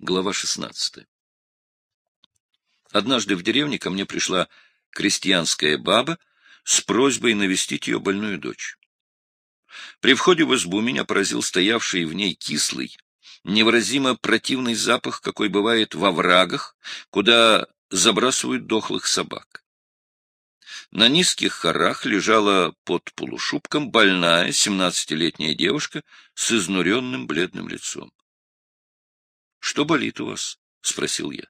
Глава 16. Однажды в деревне ко мне пришла крестьянская баба с просьбой навестить ее больную дочь. При входе в избу меня поразил стоявший в ней кислый, невыразимо противный запах, какой бывает во врагах, куда забрасывают дохлых собак. На низких хорах лежала под полушубком больная семнадцатилетняя девушка с изнуренным бледным лицом. — Что болит у вас? — спросил я.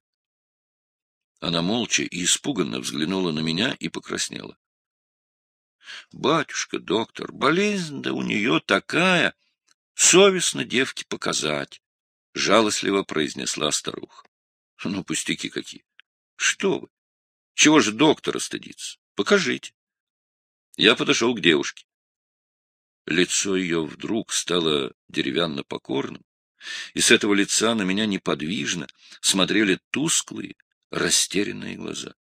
Она молча и испуганно взглянула на меня и покраснела. — Батюшка, доктор, болезнь-то у нее такая, совестно девке показать, — жалостливо произнесла старуха. — Ну, пустяки какие. Что вы? Чего же доктора стыдиться? Покажите. Я подошел к девушке. Лицо ее вдруг стало деревянно покорным, и с этого лица на меня неподвижно смотрели тусклые, растерянные глаза.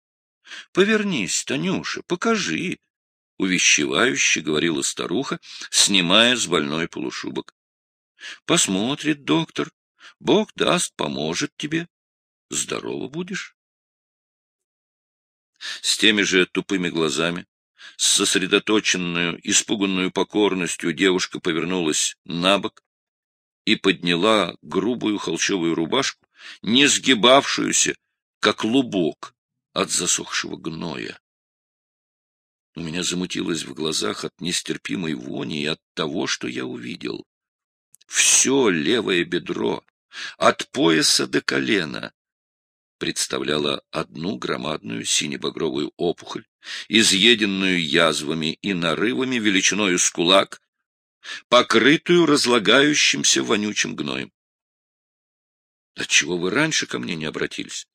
— Повернись, Танюша, покажи, — увещевающе говорила старуха, снимая с больной полушубок. — Посмотрит доктор, Бог даст, поможет тебе. Здорово будешь. С теми же тупыми глазами, с сосредоточенную, испуганную покорностью девушка повернулась на бок, и подняла грубую холщовую рубашку, не сгибавшуюся, как лубок от засохшего гноя. У меня замутилось в глазах от нестерпимой вони и от того, что я увидел. Все левое бедро, от пояса до колена, представляло одну громадную синебагровую опухоль, изъеденную язвами и нарывами величиною с кулак, покрытую разлагающимся вонючим гноем. Отчего вы раньше ко мне не обратились?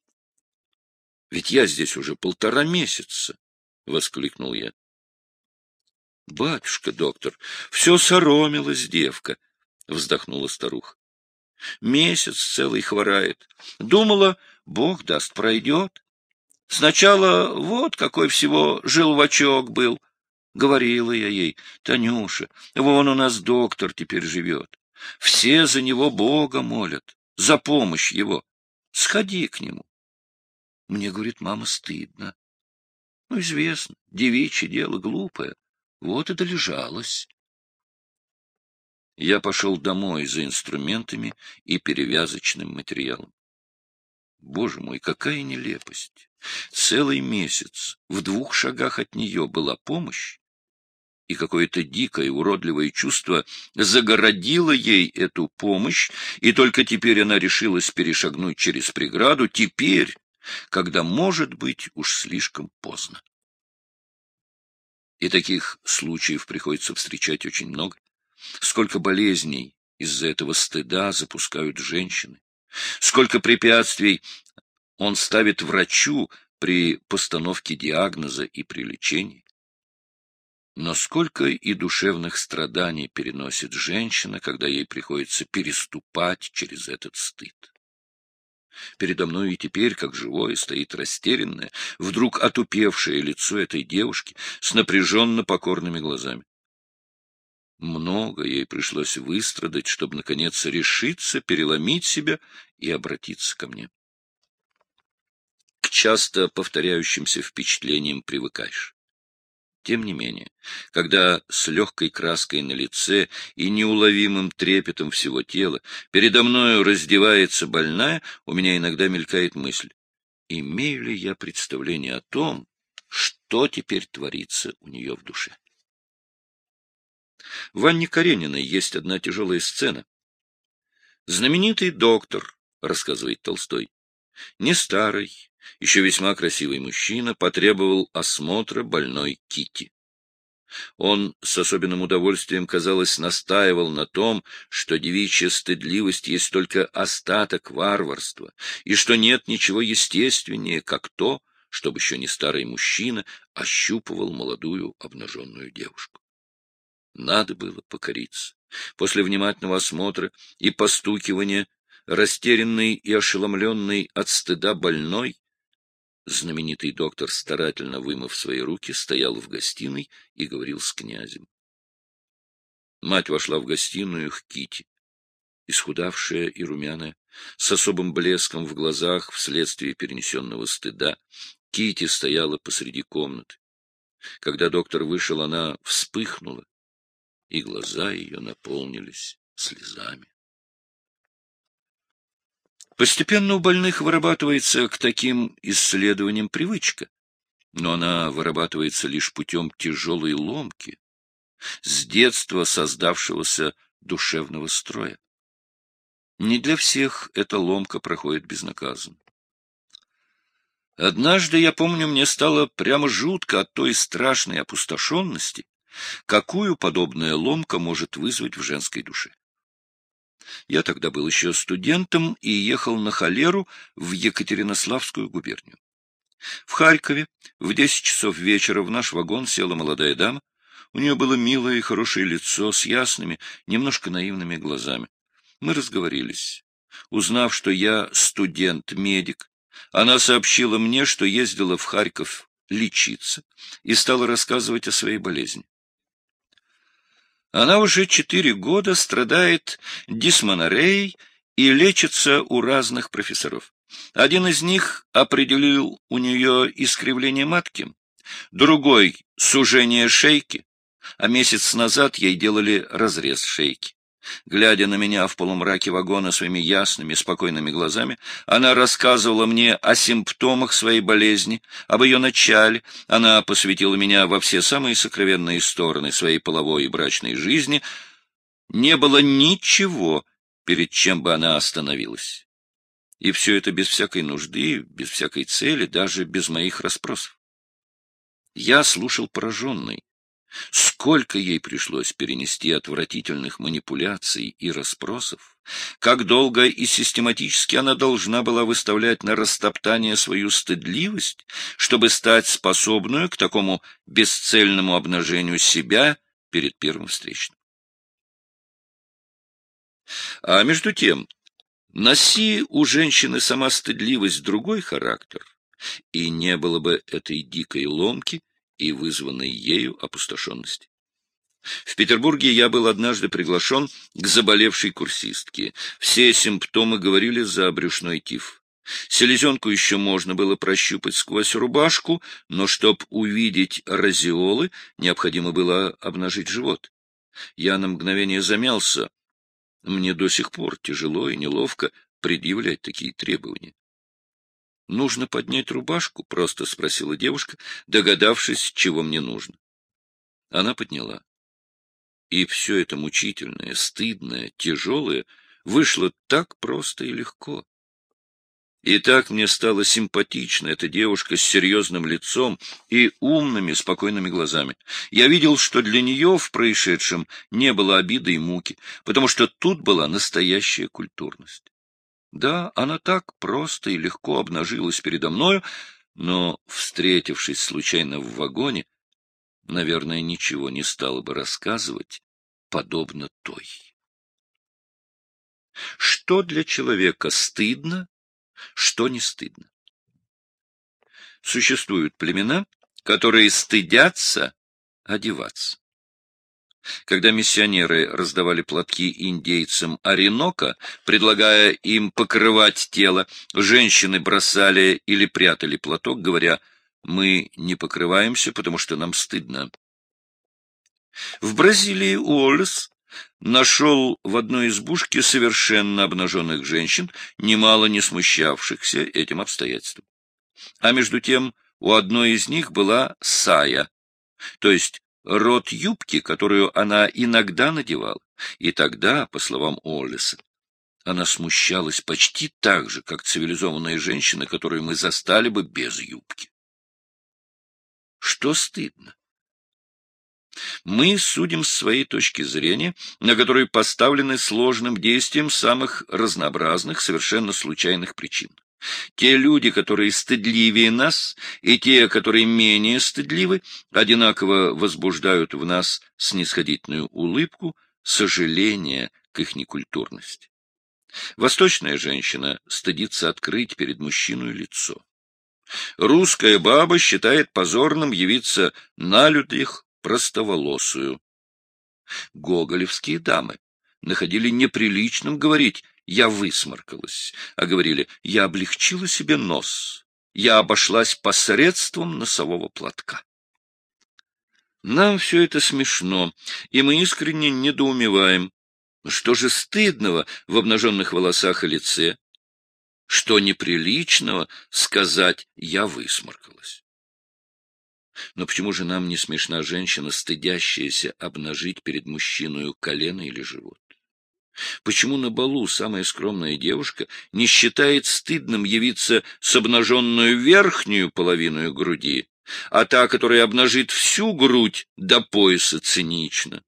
Ведь я здесь уже полтора месяца, — воскликнул я. — Батюшка, доктор, все соромилась девка, — вздохнула старуха. — Месяц целый хворает. Думала, Бог даст, пройдет. Сначала вот какой всего желвачок был, Говорила я ей, Танюша, вон у нас доктор теперь живет. Все за него Бога молят, за помощь его. Сходи к нему. Мне, говорит, мама, стыдно. Ну, известно, девичье дело глупое. Вот и долежалось. Я пошел домой за инструментами и перевязочным материалом. Боже мой, какая нелепость! Целый месяц в двух шагах от нее была помощь, и какое-то дикое, уродливое чувство загородило ей эту помощь, и только теперь она решилась перешагнуть через преграду, теперь, когда, может быть, уж слишком поздно. И таких случаев приходится встречать очень много. Сколько болезней из-за этого стыда запускают женщины, сколько препятствий он ставит врачу при постановке диагноза и при лечении. Но сколько и душевных страданий переносит женщина, когда ей приходится переступать через этот стыд. Передо мной и теперь, как живое, стоит растерянное, вдруг отупевшее лицо этой девушки с напряженно покорными глазами. Много ей пришлось выстрадать, чтобы, наконец, решиться, переломить себя и обратиться ко мне. К часто повторяющимся впечатлениям привыкаешь. Тем не менее, когда с легкой краской на лице и неуловимым трепетом всего тела передо мною раздевается больная, у меня иногда мелькает мысль, имею ли я представление о том, что теперь творится у нее в душе. В Анне Карениной есть одна тяжелая сцена. Знаменитый доктор, рассказывает Толстой, не старый, еще весьма красивый мужчина потребовал осмотра больной Кити. Он с особенным удовольствием, казалось, настаивал на том, что девичья стыдливость есть только остаток варварства, и что нет ничего естественнее, как то, чтобы еще не старый мужчина ощупывал молодую обнаженную девушку. Надо было покориться. После внимательного осмотра и постукивания, растерянный и ошеломленный от стыда больной, Знаменитый доктор, старательно вымыв свои руки, стоял в гостиной и говорил с князем. Мать вошла в гостиную к Кити. исхудавшая и румяная, с особым блеском в глазах вследствие перенесенного стыда. Кити стояла посреди комнаты. Когда доктор вышел, она вспыхнула, и глаза ее наполнились слезами. Постепенно у больных вырабатывается к таким исследованиям привычка, но она вырабатывается лишь путем тяжелой ломки, с детства создавшегося душевного строя. Не для всех эта ломка проходит безнаказанно. Однажды, я помню, мне стало прямо жутко от той страшной опустошенности, какую подобная ломка может вызвать в женской душе. Я тогда был еще студентом и ехал на холеру в Екатеринославскую губернию. В Харькове в десять часов вечера в наш вагон села молодая дама. У нее было милое и хорошее лицо с ясными, немножко наивными глазами. Мы разговорились. Узнав, что я студент-медик, она сообщила мне, что ездила в Харьков лечиться и стала рассказывать о своей болезни. Она уже четыре года страдает дисмонореей и лечится у разных профессоров. Один из них определил у нее искривление матки, другой — сужение шейки, а месяц назад ей делали разрез шейки. Глядя на меня в полумраке вагона своими ясными, спокойными глазами, она рассказывала мне о симптомах своей болезни, об ее начале. Она посвятила меня во все самые сокровенные стороны своей половой и брачной жизни. Не было ничего, перед чем бы она остановилась. И все это без всякой нужды, без всякой цели, даже без моих расспросов. Я слушал пораженный. Сколько ей пришлось перенести отвратительных манипуляций и расспросов, как долго и систематически она должна была выставлять на растоптание свою стыдливость, чтобы стать способную к такому бесцельному обнажению себя перед первым встречным. А между тем, носи у женщины сама стыдливость другой характер, и не было бы этой дикой ломки, и вызванной ею опустошенности. В Петербурге я был однажды приглашен к заболевшей курсистке. Все симптомы говорили за брюшной тиф. Селезенку еще можно было прощупать сквозь рубашку, но чтоб увидеть разиолы, необходимо было обнажить живот. Я на мгновение замялся. Мне до сих пор тяжело и неловко предъявлять такие требования. — Нужно поднять рубашку? — просто спросила девушка, догадавшись, чего мне нужно. Она подняла. И все это мучительное, стыдное, тяжелое вышло так просто и легко. И так мне стала симпатична эта девушка с серьезным лицом и умными, спокойными глазами. Я видел, что для нее в происшедшем не было обиды и муки, потому что тут была настоящая культурность. Да, она так просто и легко обнажилась передо мною, но, встретившись случайно в вагоне, наверное, ничего не стала бы рассказывать, подобно той. Что для человека стыдно, что не стыдно? Существуют племена, которые стыдятся одеваться. Когда миссионеры раздавали платки индейцам Оренока, предлагая им покрывать тело, женщины бросали или прятали платок, говоря «мы не покрываемся, потому что нам стыдно». В Бразилии Уоллес нашел в одной избушке совершенно обнаженных женщин, немало не смущавшихся этим обстоятельством. А между тем у одной из них была сая, то есть рот юбки, которую она иногда надевала. И тогда, по словам Оллиса, она смущалась почти так же, как цивилизованная женщина, которую мы застали бы без юбки. Что стыдно? Мы судим с своей точки зрения, на которой поставлены сложным действием самых разнообразных, совершенно случайных причин. Те люди, которые стыдливее нас, и те, которые менее стыдливы, одинаково возбуждают в нас снисходительную улыбку, сожаление к их некультурности. Восточная женщина стыдится открыть перед мужчиной лицо. Русская баба считает позорным явиться на людях простоволосую. Гоголевские дамы находили неприличным говорить «я высморкалась», а говорили «я облегчила себе нос, я обошлась посредством носового платка». Нам все это смешно, и мы искренне недоумеваем. Что же стыдного в обнаженных волосах и лице? Что неприличного сказать «я высморкалась»? Но почему же нам не смешна женщина, стыдящаяся обнажить перед мужчиной колено или живот? Почему на балу самая скромная девушка не считает стыдным явиться с обнаженную верхнюю половину груди, а та, которая обнажит всю грудь до пояса, цинично?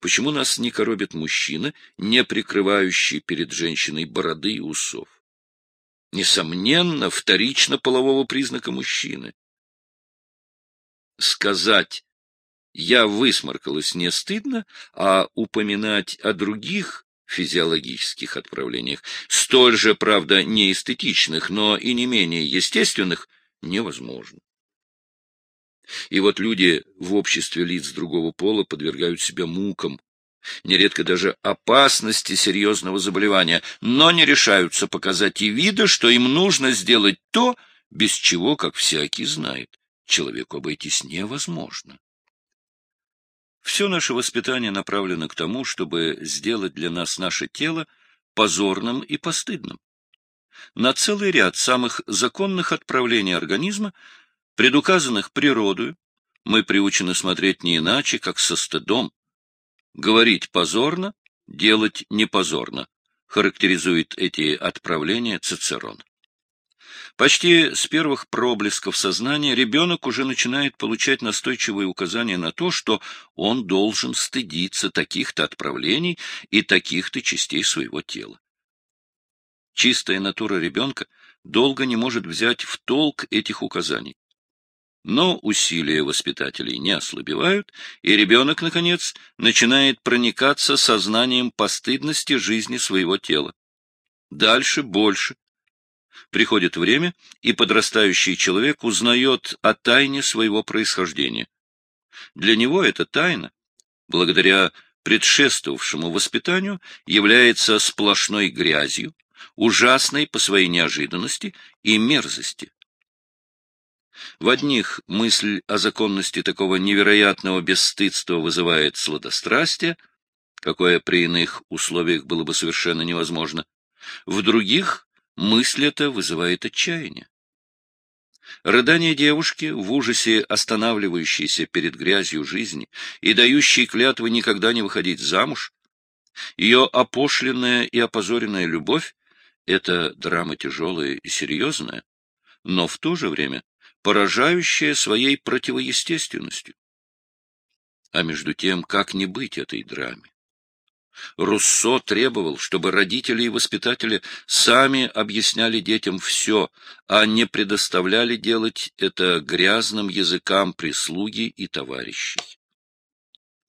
Почему нас не коробит мужчина, не прикрывающий перед женщиной бороды и усов? Несомненно, вторично полового признака мужчины сказать «я высморкалась» не стыдно, а упоминать о других физиологических отправлениях, столь же, правда, неэстетичных, но и не менее естественных, невозможно. И вот люди в обществе лиц другого пола подвергают себя мукам, нередко даже опасности серьезного заболевания, но не решаются показать и вида, что им нужно сделать то, без чего, как всякий знает, человеку обойтись невозможно. Все наше воспитание направлено к тому, чтобы сделать для нас наше тело позорным и постыдным. На целый ряд самых законных отправлений организма, предуказанных природою, мы приучены смотреть не иначе, как со стыдом. Говорить позорно, делать непозорно, характеризует эти отправления Цицерон. Почти с первых проблесков сознания ребенок уже начинает получать настойчивые указания на то, что он должен стыдиться таких-то отправлений и таких-то частей своего тела. Чистая натура ребенка долго не может взять в толк этих указаний. Но усилия воспитателей не ослабевают, и ребенок, наконец, начинает проникаться сознанием постыдности жизни своего тела. Дальше больше, Приходит время, и подрастающий человек узнает о тайне своего происхождения. Для него эта тайна, благодаря предшествовавшему воспитанию, является сплошной грязью, ужасной по своей неожиданности и мерзости. В одних мысль о законности такого невероятного бесстыдства вызывает сладострастие, какое при иных условиях было бы совершенно невозможно, в других Мысль эта вызывает отчаяние. Рыдание девушки, в ужасе останавливающейся перед грязью жизни и дающей клятвы никогда не выходить замуж, ее опошленная и опозоренная любовь — это драма тяжелая и серьезная, но в то же время поражающая своей противоестественностью. А между тем, как не быть этой драме? Руссо требовал, чтобы родители и воспитатели сами объясняли детям все, а не предоставляли делать это грязным языкам прислуги и товарищей.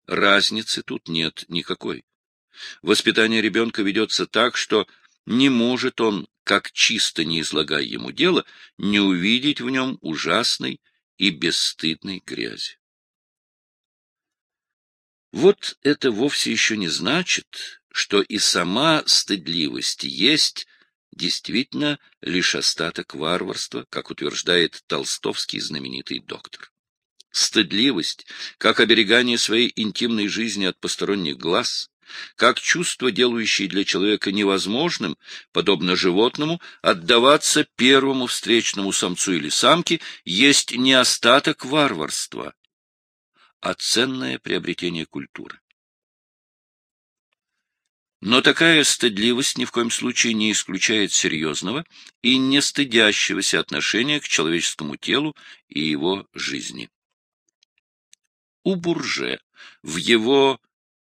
Разницы тут нет никакой. Воспитание ребенка ведется так, что не может он, как чисто не излагая ему дело, не увидеть в нем ужасной и бесстыдной грязи. Вот это вовсе еще не значит, что и сама стыдливость есть действительно лишь остаток варварства, как утверждает толстовский знаменитый доктор. Стыдливость, как оберегание своей интимной жизни от посторонних глаз, как чувство, делающее для человека невозможным, подобно животному, отдаваться первому встречному самцу или самке, есть не остаток варварства, а ценное приобретение культуры. Но такая стыдливость ни в коем случае не исключает серьезного и не стыдящегося отношения к человеческому телу и его жизни. У Бурже в его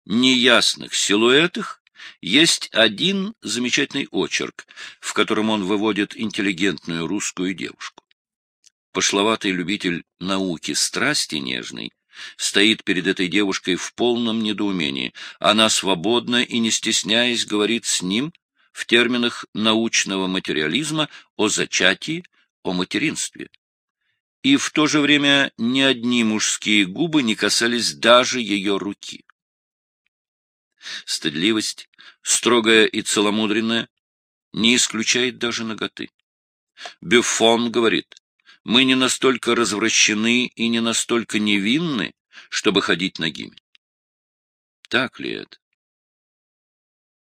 неясных силуэтах есть один замечательный очерк, в котором он выводит интеллигентную русскую девушку. Пошловатый любитель науки страсти нежной стоит перед этой девушкой в полном недоумении. Она свободно и не стесняясь говорит с ним в терминах научного материализма о зачатии, о материнстве. И в то же время ни одни мужские губы не касались даже ее руки. Стыдливость, строгая и целомудренная, не исключает даже наготы. Бюфон говорит, мы не настолько развращены и не настолько невинны, чтобы ходить нагими. Так ли это?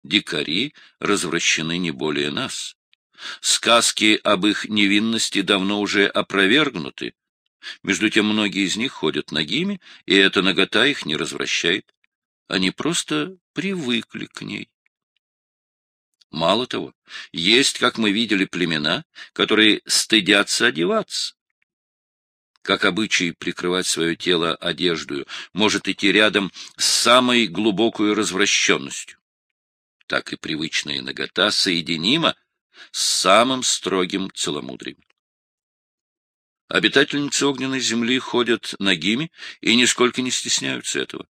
Дикари развращены не более нас. Сказки об их невинности давно уже опровергнуты. Между тем многие из них ходят нагими, и эта нагота их не развращает. Они просто привыкли к ней. Мало того, есть, как мы видели, племена, которые стыдятся одеваться. Как обычай прикрывать свое тело одеждою может идти рядом с самой глубокой развращенностью. Так и привычная нагота соединима с самым строгим целомудрием. Обитательницы огненной земли ходят нагими и нисколько не стесняются этого.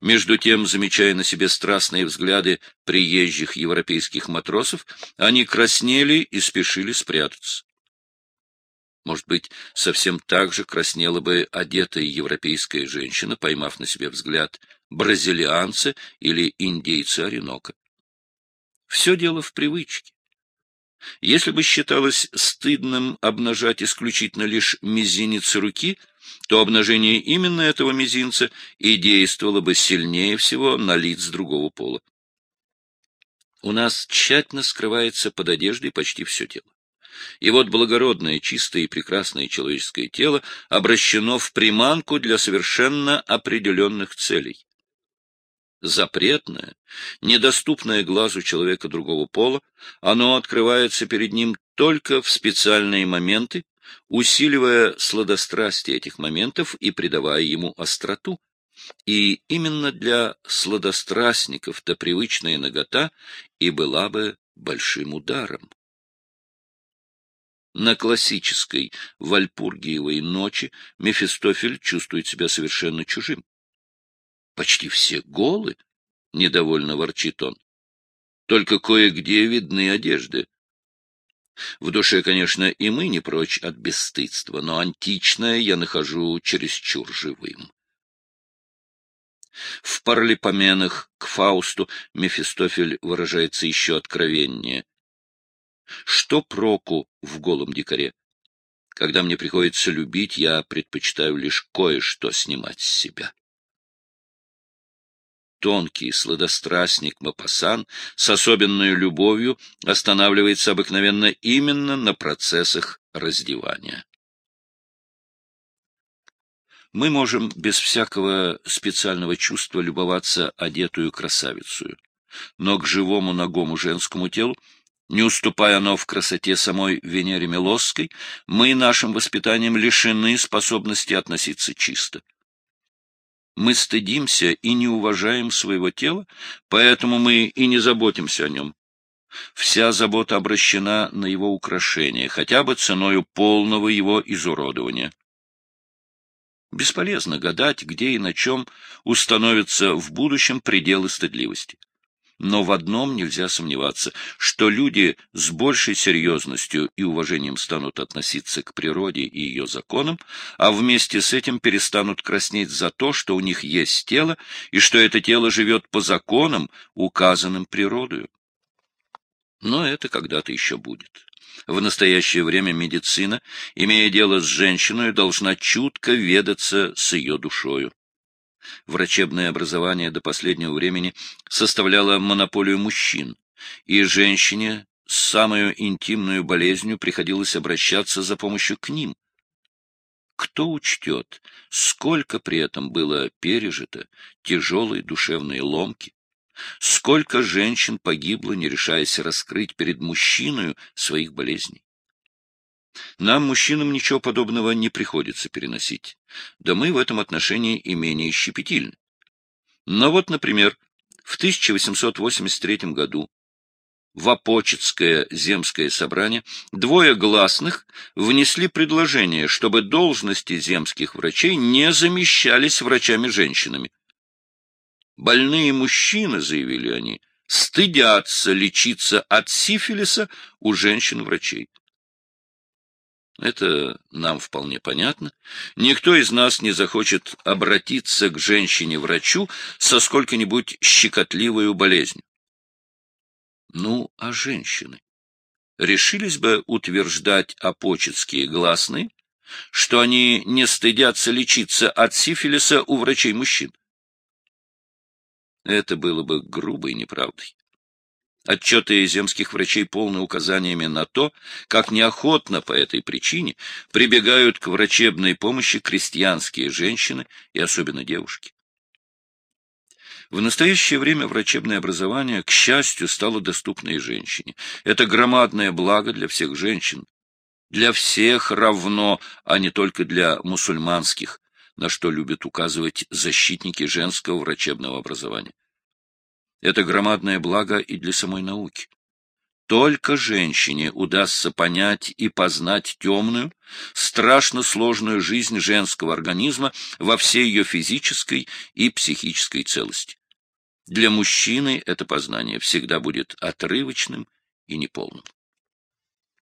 Между тем, замечая на себе страстные взгляды приезжих европейских матросов, они краснели и спешили спрятаться. Может быть, совсем так же краснела бы одетая европейская женщина, поймав на себе взгляд бразилианца или индейца Оренока. Все дело в привычке. Если бы считалось стыдным обнажать исключительно лишь мизинец руки, то обнажение именно этого мизинца и действовало бы сильнее всего на лиц другого пола. У нас тщательно скрывается под одеждой почти все тело. И вот благородное, чистое и прекрасное человеческое тело обращено в приманку для совершенно определенных целей запретное, недоступное глазу человека другого пола, оно открывается перед ним только в специальные моменты, усиливая сладострастие этих моментов и придавая ему остроту. И именно для сладострастников-то привычная нагота и была бы большим ударом. На классической Вальпургиевой ночи Мефистофель чувствует себя совершенно чужим. Почти все голы, — недовольно ворчит он. Только кое-где видны одежды. В душе, конечно, и мы не прочь от бесстыдства, но античное я нахожу чересчур живым. В паралипоменах к Фаусту Мефистофель выражается еще откровеннее. Что проку в голом дикаре? Когда мне приходится любить, я предпочитаю лишь кое-что снимать с себя тонкий сладострастник Мапасан с особенной любовью останавливается обыкновенно именно на процессах раздевания. Мы можем без всякого специального чувства любоваться одетую красавицу, но к живому ногому женскому телу, не уступая оно в красоте самой Венере Милосской, мы нашим воспитанием лишены способности относиться чисто. Мы стыдимся и не уважаем своего тела, поэтому мы и не заботимся о нем. Вся забота обращена на его украшение, хотя бы ценою полного его изуродования. Бесполезно гадать, где и на чем установятся в будущем пределы стыдливости. Но в одном нельзя сомневаться, что люди с большей серьезностью и уважением станут относиться к природе и ее законам, а вместе с этим перестанут краснеть за то, что у них есть тело, и что это тело живет по законам, указанным природою. Но это когда-то еще будет. В настоящее время медицина, имея дело с женщиной, должна чутко ведаться с ее душою. Врачебное образование до последнего времени составляло монополию мужчин, и женщине с самой интимной болезнью приходилось обращаться за помощью к ним. Кто учтет, сколько при этом было пережито тяжелой душевной ломки, сколько женщин погибло, не решаясь раскрыть перед мужчиной своих болезней? Нам, мужчинам, ничего подобного не приходится переносить. Да мы в этом отношении и менее щепетильны. Но вот, например, в 1883 году в Апочетское земское собрание двое гласных внесли предложение, чтобы должности земских врачей не замещались врачами-женщинами. Больные мужчины, заявили они, стыдятся лечиться от сифилиса у женщин-врачей. Это нам вполне понятно. Никто из нас не захочет обратиться к женщине-врачу со сколько-нибудь щекотливой болезнью. Ну, а женщины? Решились бы утверждать апочетские гласные, что они не стыдятся лечиться от сифилиса у врачей-мужчин? Это было бы грубой неправдой. Отчеты земских врачей полны указаниями на то, как неохотно по этой причине прибегают к врачебной помощи крестьянские женщины и особенно девушки. В настоящее время врачебное образование, к счастью, стало доступно и женщине. Это громадное благо для всех женщин. Для всех равно, а не только для мусульманских, на что любят указывать защитники женского врачебного образования. Это громадное благо и для самой науки. Только женщине удастся понять и познать темную, страшно сложную жизнь женского организма во всей ее физической и психической целости. Для мужчины это познание всегда будет отрывочным и неполным.